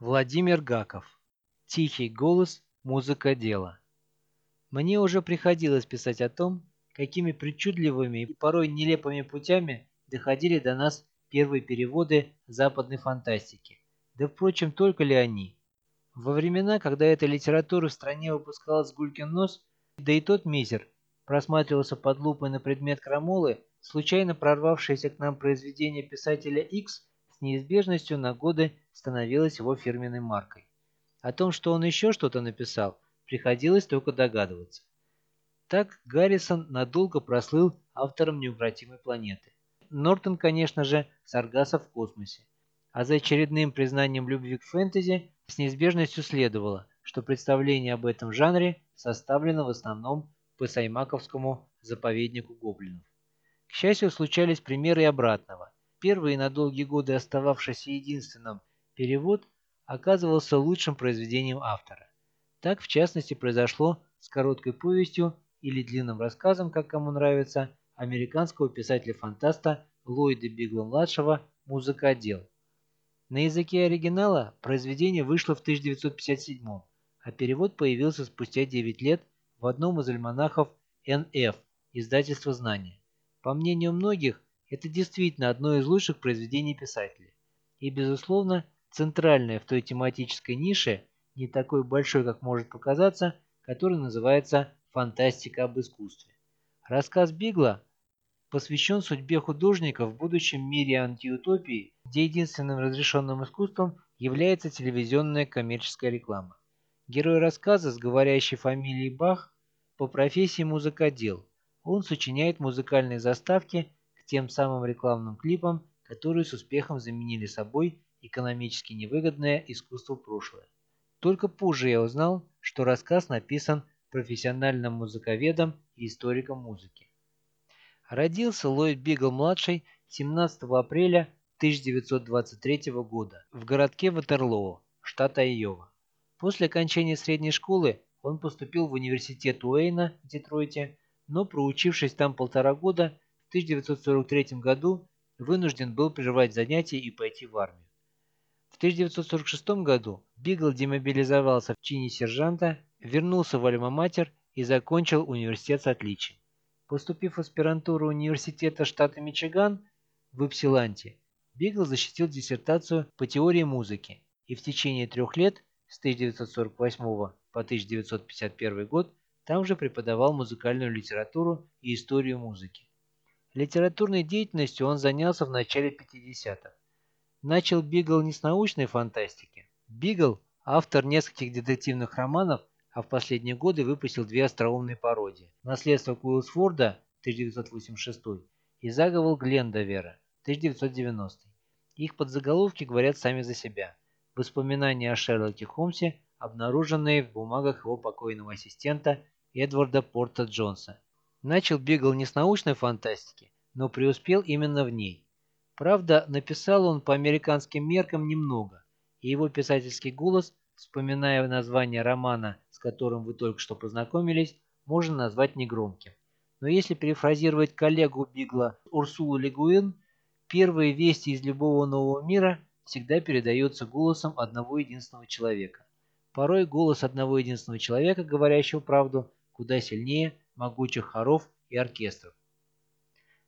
Владимир Гаков. Тихий голос, музыка дела. Мне уже приходилось писать о том, какими причудливыми и порой нелепыми путями доходили до нас первые переводы западной фантастики. Да впрочем, только ли они? Во времена, когда эта литература в стране выпускалась гулькин нос, да и тот мизер просматривался под лупой на предмет крамолы, случайно прорвавшееся к нам произведение писателя X с неизбежностью на годы становилось его фирменной маркой. О том, что он еще что-то написал, приходилось только догадываться. Так Гаррисон надолго прослыл автором неукротимой планеты. Нортон, конечно же, Саргаса в космосе. А за очередным признанием любви к фэнтези с неизбежностью следовало, что представление об этом жанре составлено в основном по Саймаковскому заповеднику гоблинов. К счастью, случались примеры обратного. Первый на долгие годы остававшийся единственным перевод оказывался лучшим произведением автора. Так, в частности, произошло с короткой повестью или длинным рассказом, как кому нравится, американского писателя-фантаста Ллойда Бигла-младшего «Музыкодел». На языке оригинала произведение вышло в 1957 а перевод появился спустя 9 лет в одном из альманахов «НФ» издательства «Знания». По мнению многих, это действительно одно из лучших произведений писателя. И, безусловно, центральное в той тематической нише, не такой большой, как может показаться, который называется «Фантастика об искусстве». Рассказ Бигла посвящен судьбе художника в будущем мире антиутопии, где единственным разрешенным искусством является телевизионная коммерческая реклама. Герой рассказа с говорящей фамилией Бах по профессии музыкодел. Он сочиняет музыкальные заставки к тем самым рекламным клипам, которые с успехом заменили собой экономически невыгодное искусство прошлое. Только позже я узнал, что рассказ написан профессиональным музыковедом и историком музыки. Родился Ллойд Бигл-младший 17 апреля 1923 года в городке Ватерлоо, штат Айова. После окончания средней школы он поступил в университет Уэйна в Детройте, но проучившись там полтора года, в 1943 году вынужден был прервать занятия и пойти в армию. В 1946 году Бигл демобилизовался в чине сержанта, вернулся в Альма-Матер и закончил университет с отличием. Поступив в аспирантуру университета штата Мичиган в Ипсиланте, Бигл защитил диссертацию по теории музыки и в течение трех лет с 1948 по 1951 год там же преподавал музыкальную литературу и историю музыки. Литературной деятельностью он занялся в начале 50-х. Начал Бигл не с научной фантастики. Бигл – автор нескольких детективных романов, а в последние годы выпустил две остроумные пародии. «Наследство Куилсфорда» 1986 и «Заговор Глендовера» 1990. Их подзаголовки говорят сами за себя. Воспоминания о Шерлоке Холмсе, обнаруженные в бумагах его покойного ассистента Эдварда Порта Джонса. Начал Бигл не с научной фантастики, но преуспел именно в ней. Правда, написал он по американским меркам немного, и его писательский голос, вспоминая название романа, с которым вы только что познакомились, можно назвать негромким. Но если перефразировать коллегу Бигла Урсулу Легуин, первые вести из любого нового мира всегда передаются голосом одного единственного человека. Порой голос одного единственного человека, говорящего правду, куда сильнее могучих хоров и оркестров.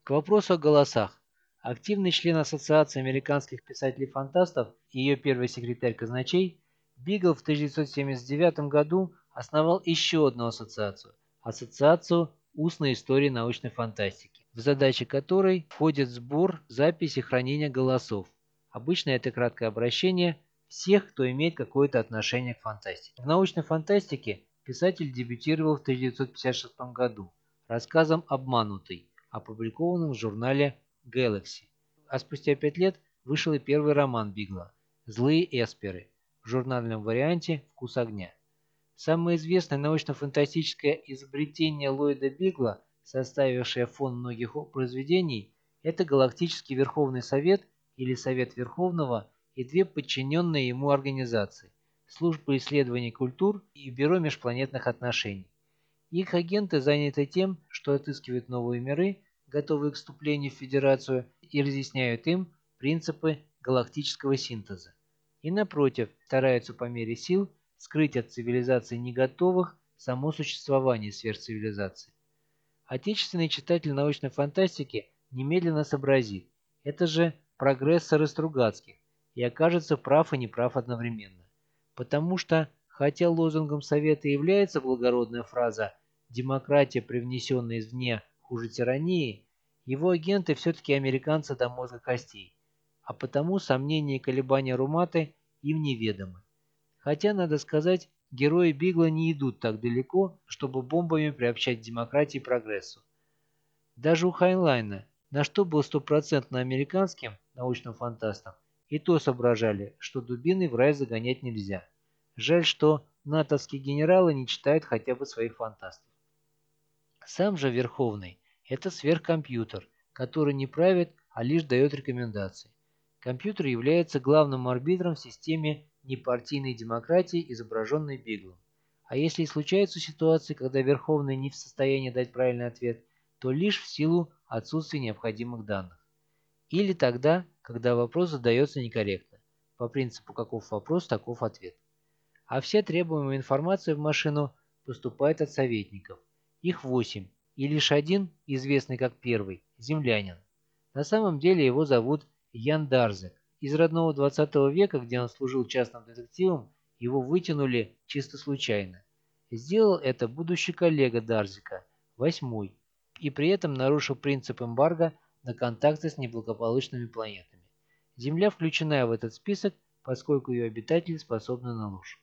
К вопросу о голосах. Активный член Ассоциации американских писателей-фантастов и ее первый секретарь казначей, Бигл в 1979 году основал еще одну ассоциацию – Ассоциацию устной истории научной фантастики, в задачи которой входит сбор, запись и хранение голосов. Обычно это краткое обращение всех, кто имеет какое-то отношение к фантастике. В научной фантастике писатель дебютировал в 1956 году рассказом «Обманутый», опубликованным в журнале Galaxy. А спустя пять лет вышел и первый роман Бигла «Злые эсперы» в журнальном варианте «Вкус огня». Самое известное научно-фантастическое изобретение Ллойда Бигла, составившее фон многих произведений, это Галактический Верховный Совет или Совет Верховного и две подчиненные ему организации – Служба исследований культур и Бюро межпланетных отношений. Их агенты заняты тем, что отыскивают новые миры, готовые к вступлению в Федерацию, и разъясняют им принципы галактического синтеза. и, напротив, стараются по мере сил скрыть от цивилизации не готовых само существование сверхцивилизации. Отечественный читатель научной фантастики немедленно сообразит, это же прогрессоры Стругацких, и окажется прав и неправ одновременно. Потому что, хотя лозунгом Совета является благородная фраза «демократия, привнесенная извне, хуже тирании», его агенты все-таки американцы до мозга костей, а потому сомнения и колебания Руматы им неведомы. Хотя, надо сказать, герои Бигла не идут так далеко, чтобы бомбами приобщать демократии и прогрессу. Даже у Хайнлайна, на что был стопроцентно американским научным фантастом, и то соображали, что дубины в рай загонять нельзя. Жаль, что натовские генералы не читают хотя бы своих фантастов. Сам же Верховный – это сверхкомпьютер, который не правит, а лишь дает рекомендации. Компьютер является главным арбитром в системе непартийной демократии, изображенной Биглом. А если и случаются ситуации, когда Верховный не в состоянии дать правильный ответ, то лишь в силу отсутствия необходимых данных. Или тогда, когда вопрос задается некорректно. По принципу «каков вопрос, таков ответ». А вся требуемая информация в машину поступает от советников. Их восемь, и лишь один, известный как первый, землянин. На самом деле его зовут Ян Дарзек. Из родного 20 века, где он служил частным детективом, его вытянули чисто случайно. Сделал это будущий коллега Дарзика, восьмой, и при этом нарушил принцип эмбарго на контакты с неблагополучными планетами. Земля включена в этот список, поскольку ее обитатели способны на ложь.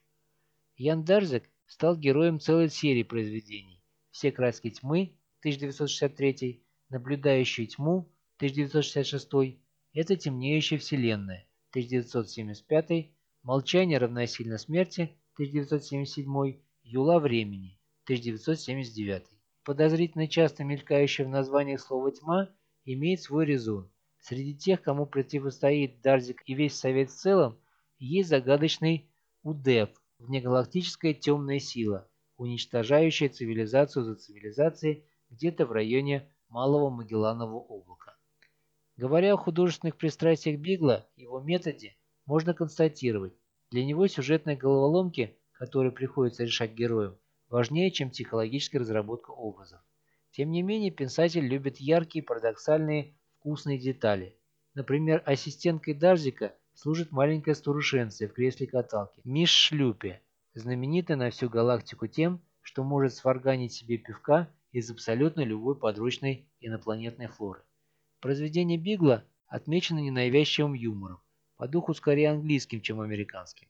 Ян Дарзек стал героем целой серии произведений «Все краски тьмы» 1963, «Наблюдающие тьму» 1966, «Это темнеющая вселенная» 1975, «Молчание равносильно смерти» 1977, «Юла времени» 1979. Подозрительно часто мелькающее в названиях слово «тьма» имеет свой резон. Среди тех, кому противостоит Дарзик и весь Совет в целом, есть загадочный УДЭФ, внегалактическая темная сила, уничтожающая цивилизацию за цивилизацией где-то в районе Малого Магелланового облака. Говоря о художественных пристрастиях Бигла, его методе, можно констатировать, для него сюжетные головоломки, которые приходится решать герою, важнее, чем психологическая разработка образов. Тем не менее, писатель любит яркие, парадоксальные, вкусные детали. Например, ассистенткой Дарзика служит маленькая старушенция в кресле каталки, мисс Шлюпе, знаменитая на всю галактику тем, что может сварганить себе пивка из абсолютно любой подручной инопланетной флоры. Произведение Бигла отмечено ненавязчивым юмором, по духу скорее английским, чем американским.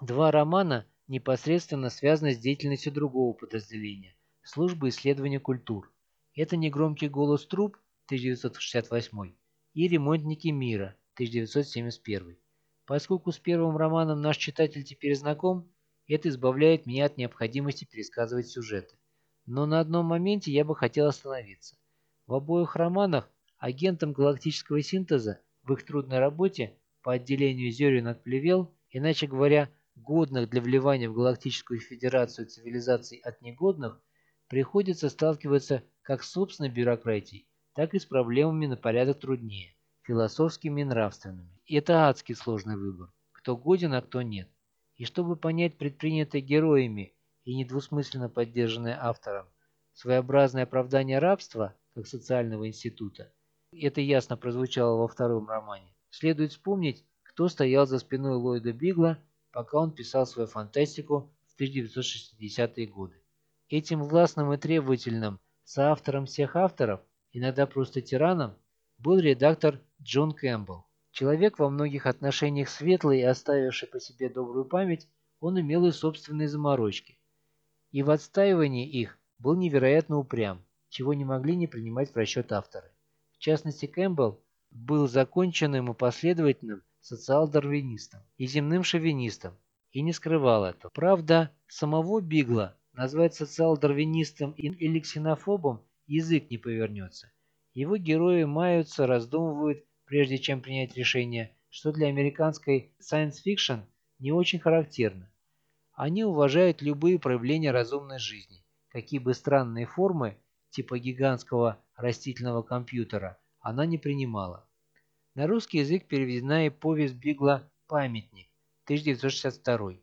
Два романа непосредственно связаны с деятельностью другого подразделения службы исследования культур. Это негромкий голос труп 1968 и ремонтники мира 1971. Поскольку с первым романом наш читатель теперь знаком, это избавляет меня от необходимости пересказывать сюжеты. Но на одном моменте я бы хотел остановиться. В обоих романах агентам галактического синтеза в их трудной работе по отделению зерен от плевел, иначе говоря, годных для вливания в Галактическую Федерацию цивилизаций от негодных, приходится сталкиваться как с собственной бюрократией, так и с проблемами на порядок труднее, философскими и нравственными. И это адский сложный выбор, кто годен, а кто нет. И чтобы понять предпринятое героями и недвусмысленно поддержанное автором, своеобразное оправдание рабства как социального института, это ясно прозвучало во втором романе, следует вспомнить, кто стоял за спиной Ллойда Бигла, пока он писал свою фантастику в 1960-е годы. Этим властным и требовательным соавтором всех авторов, иногда просто тираном, был редактор Джон Кэмпбелл. Человек во многих отношениях светлый и оставивший по себе добрую память, он имел и собственные заморочки. И в отстаивании их был невероятно упрям, чего не могли не принимать в расчет авторы. В частности, Кэмпбелл был законченным и последовательным социал-дарвинистом и земным шовинистом, и не скрывал этого. Правда, самого Бигла Назвать социал-дарвинистом или ксенофобом язык не повернется. Его герои маются, раздумывают, прежде чем принять решение, что для американской science fiction не очень характерно. Они уважают любые проявления разумной жизни, какие бы странные формы, типа гигантского растительного компьютера, она не принимала. На русский язык переведена и повесть Бигла «Памятник», 1962,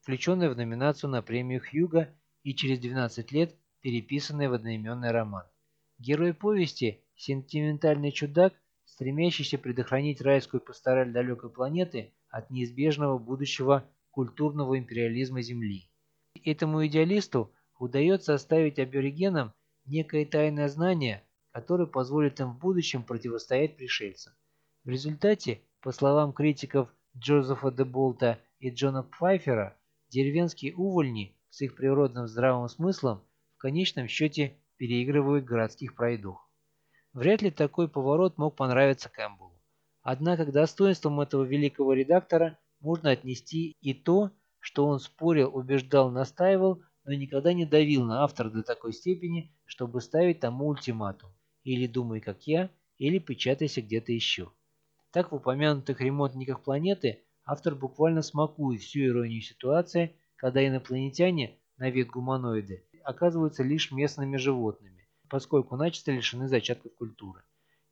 включенная в номинацию на премию Хьюга и через 12 лет переписанная в одноименный роман. Герой повести – сентиментальный чудак, стремящийся предохранить райскую пастораль далекой планеты от неизбежного будущего культурного империализма Земли. Этому идеалисту удается оставить аборигенам некое тайное знание, которое позволит им в будущем противостоять пришельцам. В результате, по словам критиков Джозефа де Болта и Джона Пфайфера, деревенские увольни с их природным здравым смыслом в конечном счете переигрывают городских пройдух. Вряд ли такой поворот мог понравиться Кэмпбеллу. Однако к достоинствам этого великого редактора можно отнести и то, что он спорил, убеждал, настаивал, но никогда не давил на автора до такой степени, чтобы ставить тому ультиматум. Или думай как я, или печатайся где-то еще. Так в упомянутых ремонтниках планеты автор буквально смакует всю иронию ситуации, когда инопланетяне, на вид гуманоиды, оказываются лишь местными животными, поскольку начисто лишены зачатков культуры.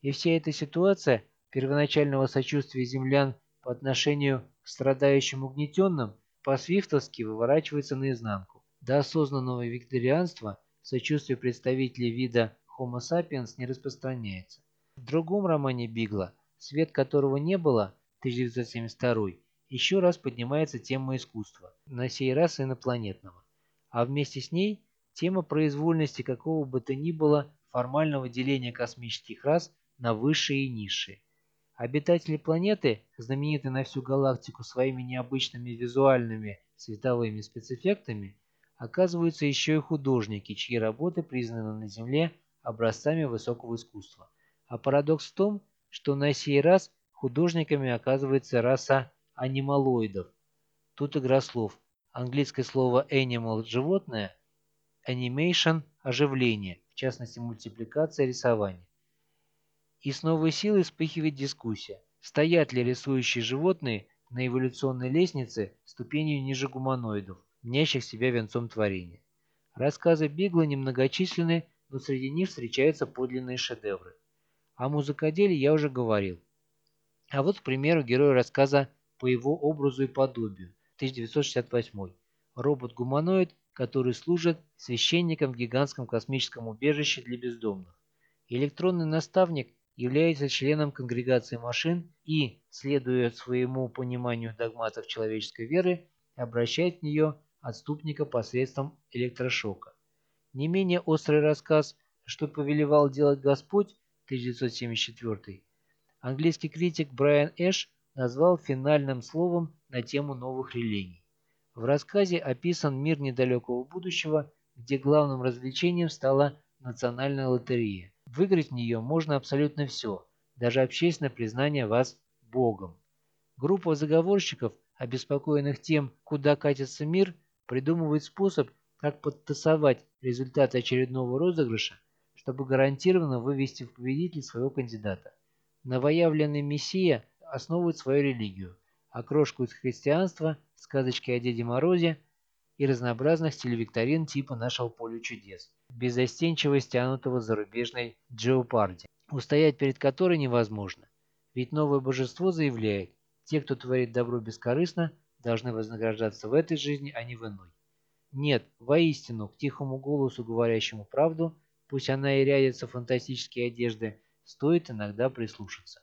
И вся эта ситуация первоначального сочувствия землян по отношению к страдающим угнетенным по-свифтовски выворачивается наизнанку. До осознанного викторианства сочувствие представителей вида Homo sapiens не распространяется. В другом романе Бигла, свет которого не было, 1972, еще раз поднимается тема искусства, на сей раз инопланетного. А вместе с ней тема произвольности какого бы то ни было формального деления космических рас на высшие и низшие. Обитатели планеты, знаменитые на всю галактику своими необычными визуальными световыми спецэффектами, оказываются еще и художники, чьи работы признаны на Земле образцами высокого искусства. А парадокс в том, что на сей раз художниками оказывается раса анималоидов. Тут игра слов. Английское слово animal – животное, animation – оживление, в частности мультипликация, рисование. И с новой силой вспыхивает дискуссия, стоят ли рисующие животные на эволюционной лестнице ступенью ниже гуманоидов мнящих себя венцом творения. Рассказы Бигла немногочисленны, но среди них встречаются подлинные шедевры. О музыкоделе я уже говорил. А вот, к примеру, герой рассказа «По его образу и подобию» 1968 Робот-гуманоид, который служит священником в гигантском космическом убежище для бездомных. Электронный наставник является членом конгрегации машин и, следуя своему пониманию догматов человеческой веры, обращает в нее отступника посредством электрошока. Не менее острый рассказ «Что повелевал делать Господь» 1974 английский критик Брайан Эш назвал финальным словом на тему новых религий. В рассказе описан мир недалекого будущего, где главным развлечением стала национальная лотерея. Выиграть в нее можно абсолютно все, даже общественное признание вас Богом. Группа заговорщиков, обеспокоенных тем, куда катится мир, придумывает способ, как подтасовать результаты очередного розыгрыша, чтобы гарантированно вывести в победитель своего кандидата. Новоявленный мессия основывает свою религию, а крошку из христианства, сказочки о Деде Морозе и разнообразных телевикторин типа «Нашего поля чудес», безостенчиво стянутого зарубежной джеопарди, устоять перед которой невозможно. Ведь новое божество заявляет, те, кто творит добро бескорыстно, должны вознаграждаться в этой жизни, а не в иной. Нет, воистину, к тихому голосу, говорящему правду, пусть она и рядится фантастические одежды, стоит иногда прислушаться.